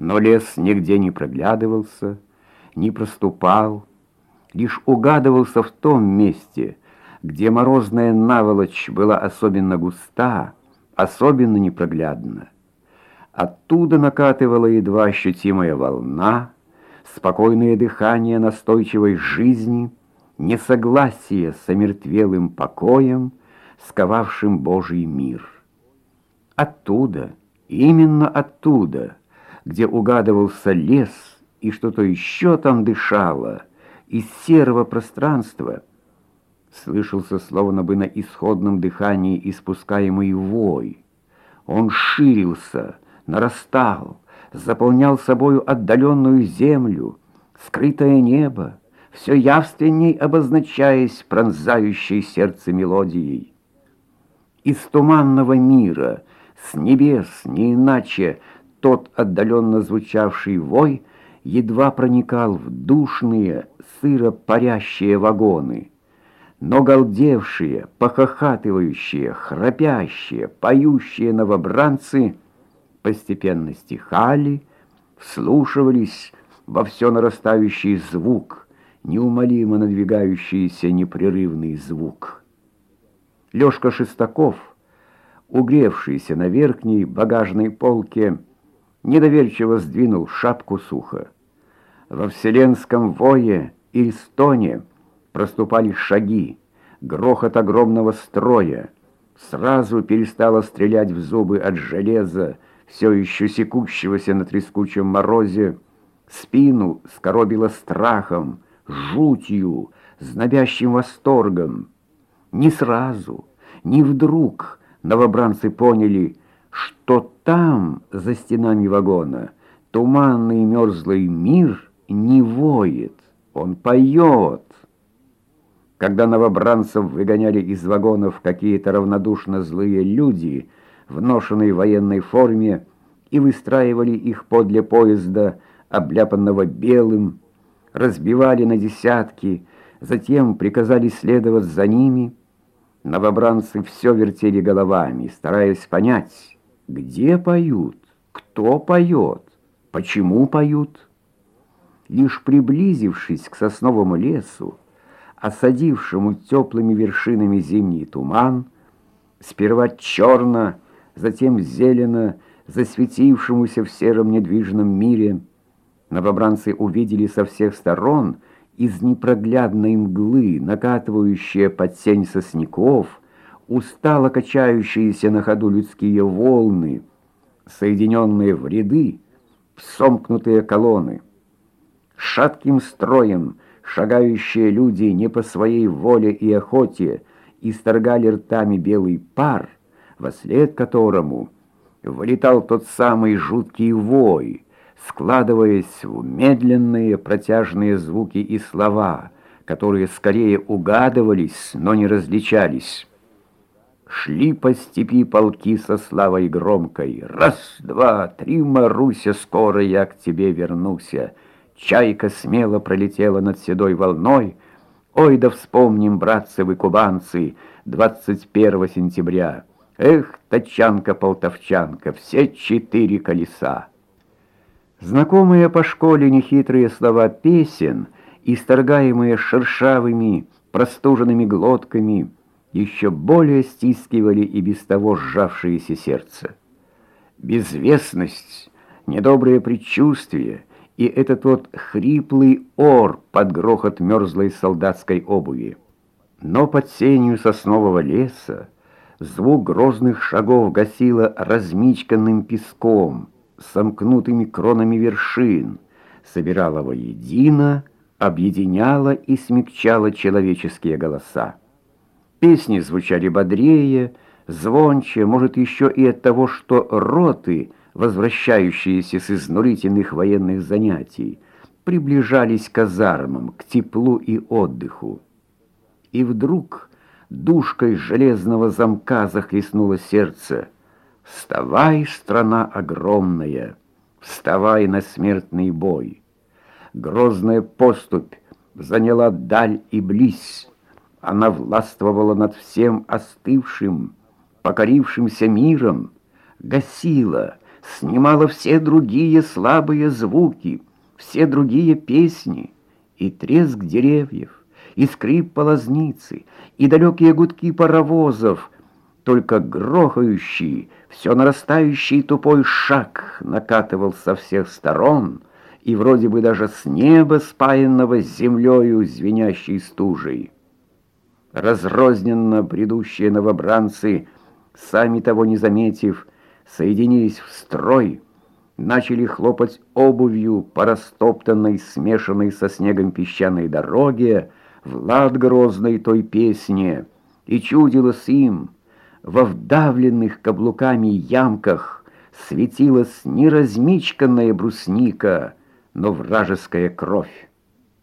Но лес нигде не проглядывался, не проступал, лишь угадывался в том месте, где морозная наволочь была особенно густа, особенно непроглядна. Оттуда накатывала едва ощутимая волна, спокойное дыхание настойчивой жизни, несогласие с омертвелым покоем, сковавшим Божий мир. Оттуда, именно оттуда, где угадывался лес и что-то еще там дышало, из серого пространства, слышался словно бы на исходном дыхании испускаемый вой. Он ширился, нарастал, заполнял собою отдаленную землю, скрытое небо, все явственней обозначаясь пронзающей сердце мелодией. Из туманного мира, с небес, не иначе, тот отдаленно звучавший вой едва проникал в душные, сыро парящие вагоны. Но галдевшие, похохатывающие, храпящие, поющие новобранцы постепенно стихали, вслушивались во все нарастающий звук, неумолимо надвигающийся непрерывный звук. Лёшка Шестаков, угревшийся на верхней багажной полке, недоверчиво сдвинул шапку сухо. Во вселенском вое и стоне проступали шаги, грохот огромного строя. Сразу перестала стрелять в зубы от железа, все еще секущегося на трескучем морозе. Спину скоробило страхом, жутью, знобящим восторгом. Не сразу, не вдруг новобранцы поняли, что там, за стенами вагона, туманный мерзлый мир не воет, он поет. Когда новобранцев выгоняли из вагонов какие-то равнодушно злые люди в ношенной военной форме и выстраивали их подле поезда, обляпанного белым, разбивали на десятки, затем приказали следовать за ними. Новобранцы все вертели головами, стараясь понять, где поют, кто поет, почему поют. Лишь приблизившись к сосновому лесу, осадившему теплыми вершинами зимний туман, сперва черно, затем зелено, засветившемуся в сером недвижном мире, Новобранцы увидели со всех сторон из непроглядной мглы, накатывающие под сень сосняков, устало качающиеся на ходу людские волны, соединенные в ряды, в сомкнутые колонны. Шатким строем шагающие люди не по своей воле и охоте исторгали ртами белый пар, во след которому вылетал тот самый жуткий вой — складываясь в медленные протяжные звуки и слова, которые скорее угадывались, но не различались. Шли по степи полки со славой громкой. Раз, два, три, Маруся, скоро я к тебе вернуся. Чайка смело пролетела над седой волной. Ой, да вспомним, братцы вы кубанцы, 21 сентября. Эх, тачанка-полтовчанка, все четыре колеса. Знакомые по школе нехитрые слова песен, исторгаемые шершавыми, простуженными глотками, еще более стискивали и без того сжавшееся сердце. Безвестность, недоброе предчувствие и этот вот хриплый ор под грохот мерзлой солдатской обуви. Но под сенью соснового леса звук грозных шагов гасило размичканным песком — сомкнутыми кронами вершин, собирала воедино, объединяла и смягчала человеческие голоса. Песни звучали бодрее, звонче, может, еще и от того, что роты, возвращающиеся с изнурительных военных занятий, приближались к казармам, к теплу и отдыху. И вдруг душкой железного замка захлестнуло сердце — Вставай, страна огромная, вставай на смертный бой. Грозная поступь заняла даль и близь. Она властвовала над всем остывшим, покорившимся миром, гасила, снимала все другие слабые звуки, все другие песни, и треск деревьев, и скрип полозницы, и далекие гудки паровозов, только грохающий, все нарастающий тупой шаг накатывал со всех сторон, и вроде бы даже с неба, спаянного с землею, звенящей стужей. Разрозненно бредущие новобранцы, сами того не заметив, соединились в строй, начали хлопать обувью по растоптанной, смешанной со снегом песчаной дороге, в лад грозной той песне, и чудилось им, во вдавленных каблуками ямках светилась не размичканная брусника, но вражеская кровь.